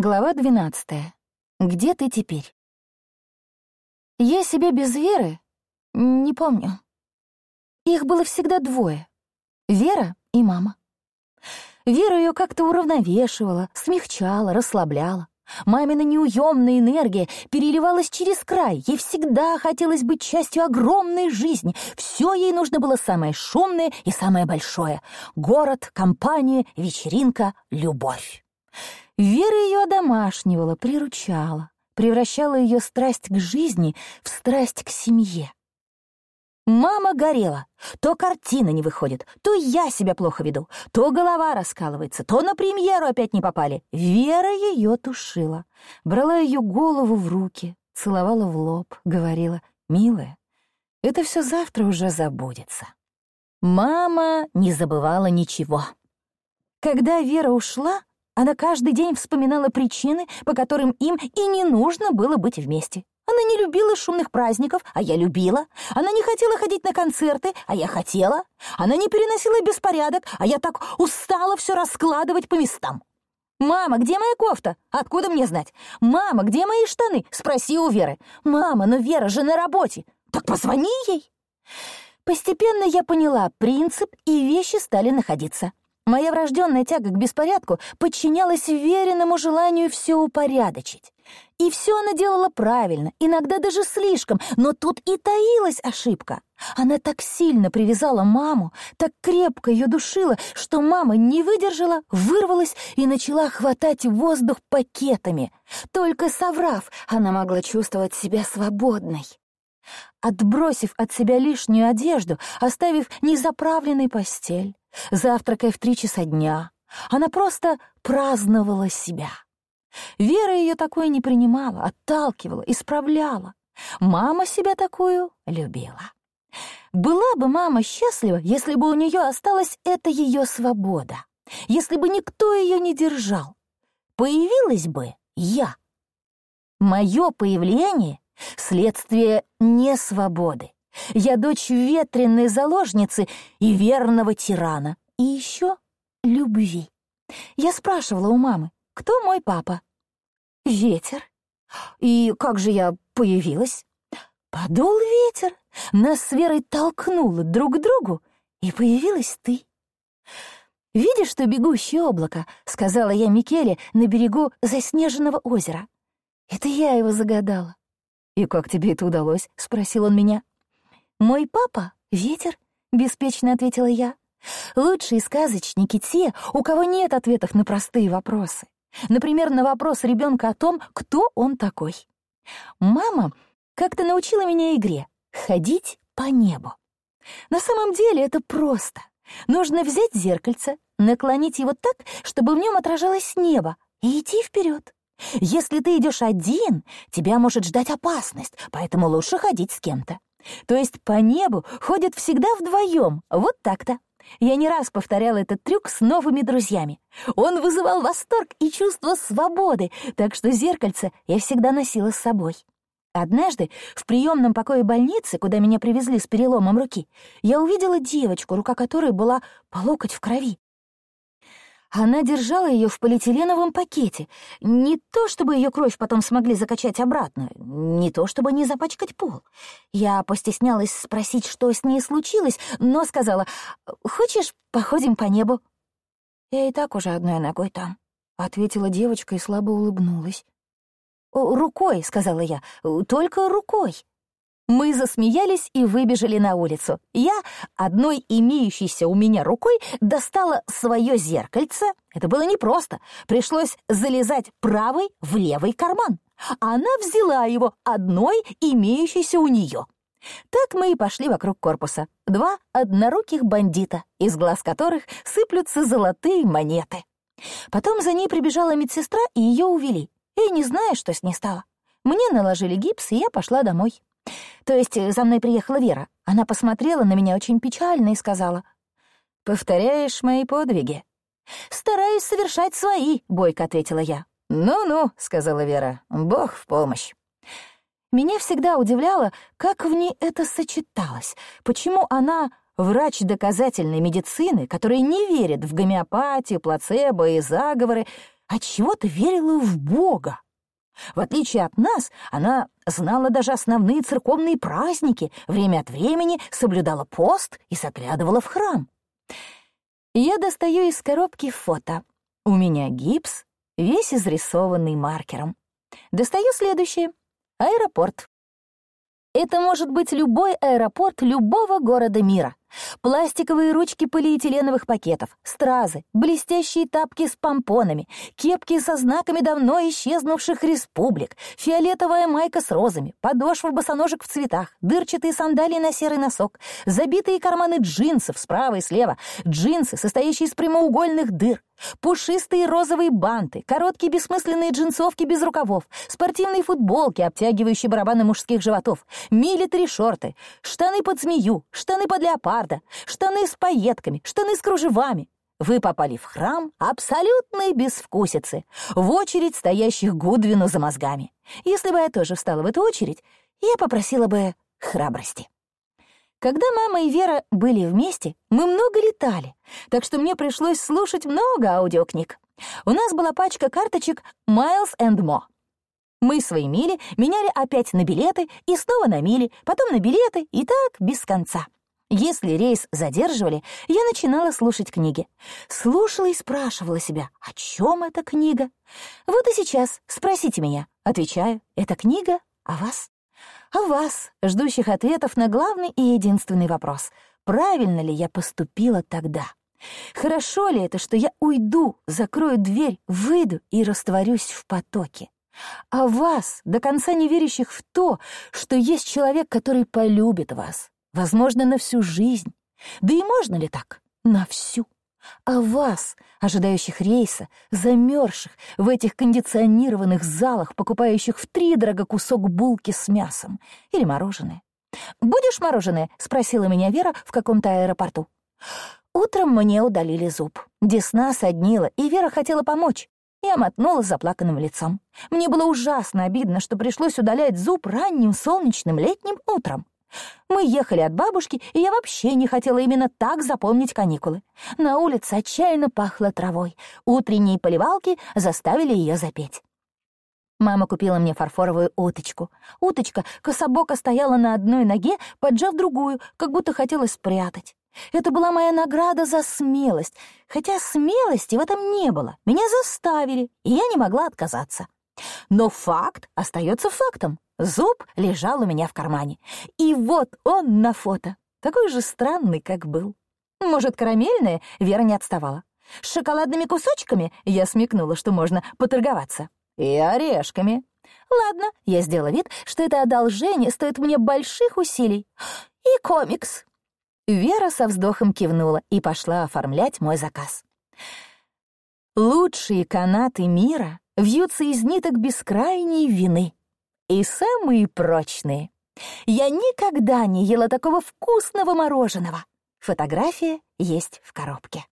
Глава 12. Где ты теперь? Я себе без Веры не помню. Их было всегда двое. Вера и мама. Вера ее как-то уравновешивала, смягчала, расслабляла. Мамина неуемная энергия переливалась через край. Ей всегда хотелось быть частью огромной жизни. Все ей нужно было самое шумное и самое большое. Город, компания, вечеринка, любовь. Вера ее одомашнивала, приручала, превращала ее страсть к жизни в страсть к семье. Мама горела. То картина не выходит, то я себя плохо веду, то голова раскалывается, то на премьеру опять не попали. Вера ее тушила. Брала ее голову в руки, целовала в лоб, говорила, «Милая, это все завтра уже забудется». Мама не забывала ничего. Когда Вера ушла, она каждый день вспоминала причины, по которым им и не нужно было быть вместе. Она не любила шумных праздников, а я любила. Она не хотела ходить на концерты, а я хотела. Она не переносила беспорядок, а я так устала все раскладывать по местам. «Мама, где моя кофта? Откуда мне знать? Мама, где мои штаны? Спроси у Веры. Мама, но Вера же на работе. Так позвони ей». Постепенно я поняла принцип, и вещи стали находиться. Моя врожденная тяга к беспорядку подчинялась веренному желанию все упорядочить. И все она делала правильно, иногда даже слишком, но тут и таилась ошибка. Она так сильно привязала маму, так крепко ее душила, что мама не выдержала, вырвалась и начала хватать воздух пакетами. Только соврав, она могла чувствовать себя свободной. Отбросив от себя лишнюю одежду, оставив незаправленной постель, завтракая в три часа дня. Она просто праздновала себя. Вера ее такое не принимала, отталкивала, исправляла. Мама себя такую любила. Была бы мама счастлива, если бы у нее осталась эта ее свобода, если бы никто ее не держал. Появилась бы я. Мое появление — следствие несвободы. Я дочь ветреной заложницы и верного тирана. И еще любви. Я спрашивала у мамы, кто мой папа? Ветер. И как же я появилась? Подул ветер, нас с Верой толкнуло друг к другу, и появилась ты. «Видишь, что бегущее облако?» — сказала я Микеле на берегу заснеженного озера. «Это я его загадала». «И как тебе это удалось?» — спросил он меня. «Мой папа — ветер», — беспечно ответила я. «Лучшие сказочники те, у кого нет ответов на простые вопросы. Например, на вопрос ребенка о том, кто он такой. Мама как-то научила меня игре — ходить по небу. На самом деле это просто. Нужно взять зеркальце, наклонить его так, чтобы в нем отражалось небо, и идти вперед. Если ты идешь один, тебя может ждать опасность, поэтому лучше ходить с кем-то. То есть по небу ходят всегда вдвоем, вот так-то. Я не раз повторяла этот трюк с новыми друзьями. Он вызывал восторг и чувство свободы, так что зеркальце я всегда носила с собой. Однажды в приемном покое больницы, куда меня привезли с переломом руки, я увидела девочку, рука которой была по локоть в крови. Она держала ее в полиэтиленовом пакете. Не то, чтобы ее кровь потом смогли закачать обратно, не то, чтобы не запачкать пол. Я постеснялась спросить, что с ней случилось, но сказала, «Хочешь, походим по небу?» «Я и так уже одной ногой там», — ответила девочка и слабо улыбнулась. «Рукой», — сказала я, — «только рукой». Мы засмеялись и выбежали на улицу. Я одной имеющейся у меня рукой достала свое зеркальце. Это было непросто. Пришлось залезать правой в левый карман. Она взяла его одной имеющейся у нее. Так мы и пошли вокруг корпуса. Два одноруких бандита, из глаз которых сыплются золотые монеты. Потом за ней прибежала медсестра, и ее увели. Я не знаю, что с ней стало. Мне наложили гипс, и я пошла домой. То есть э, за мной приехала Вера. Она посмотрела на меня очень печально и сказала, «Повторяешь мои подвиги?» «Стараюсь совершать свои», — бойко ответила я. «Ну-ну», — сказала Вера, — «Бог в помощь». Меня всегда удивляло, как в ней это сочеталось, почему она врач доказательной медицины, который не верит в гомеопатию, плацебо и заговоры, отчего-то верила в Бога. В отличие от нас, она знала даже основные церковные праздники, время от времени соблюдала пост и заглядывала в храм. Я достаю из коробки фото. У меня гипс, весь изрисованный маркером. Достаю следующее. Аэропорт. Это может быть любой аэропорт любого города мира. Пластиковые ручки полиэтиленовых пакетов, стразы, блестящие тапки с помпонами, кепки со знаками давно исчезнувших республик, фиолетовая майка с розами, подошва босоножек в цветах, дырчатые сандалии на серый носок, забитые карманы джинсов справа и слева, джинсы, состоящие из прямоугольных дыр, Пушистые розовые банты, короткие бессмысленные джинсовки без рукавов, спортивные футболки, обтягивающие барабаны мужских животов, милитари-шорты, штаны под змею, штаны под леопарда, штаны с пайетками, штаны с кружевами. Вы попали в храм абсолютной безвкусицы, в очередь стоящих Гудвину за мозгами. Если бы я тоже встала в эту очередь, я попросила бы храбрости. Когда мама и Вера были вместе, мы много летали, так что мне пришлось слушать много аудиокниг. У нас была пачка карточек Miles and Mo. Мы свои мили меняли опять на билеты и снова на мили, потом на билеты и так без конца. Если рейс задерживали, я начинала слушать книги. Слушала и спрашивала себя, о чем эта книга? Вот и сейчас спросите меня. Отвечаю, это книга о вас о вас, ждущих ответов на главный и единственный вопрос. Правильно ли я поступила тогда? Хорошо ли это, что я уйду, закрою дверь, выйду и растворюсь в потоке? А вас, до конца не верящих в то, что есть человек, который полюбит вас, возможно, на всю жизнь. Да и можно ли так? На всю а вас, ожидающих рейса, замерзших в этих кондиционированных залах, покупающих втридорого кусок булки с мясом или мороженое. «Будешь мороженое?» — спросила меня Вера в каком-то аэропорту. Утром мне удалили зуб. Десна соднила, и Вера хотела помочь. Я мотнула заплаканным лицом. Мне было ужасно обидно, что пришлось удалять зуб ранним солнечным летним утром. Мы ехали от бабушки, и я вообще не хотела именно так запомнить каникулы. На улице отчаянно пахло травой. Утренние поливалки заставили ее запеть. Мама купила мне фарфоровую уточку. Уточка кособоко стояла на одной ноге, поджав другую, как будто хотела спрятать. Это была моя награда за смелость, хотя смелости в этом не было. Меня заставили, и я не могла отказаться. Но факт остается фактом. Зуб лежал у меня в кармане. И вот он на фото. Такой же странный, как был. Может, карамельное? Вера не отставала. С шоколадными кусочками я смекнула, что можно поторговаться. И орешками. Ладно, я сделала вид, что это одолжение стоит мне больших усилий. И комикс. Вера со вздохом кивнула и пошла оформлять мой заказ. Лучшие канаты мира вьются из ниток бескрайней вины и самые прочные. Я никогда не ела такого вкусного мороженого. Фотография есть в коробке.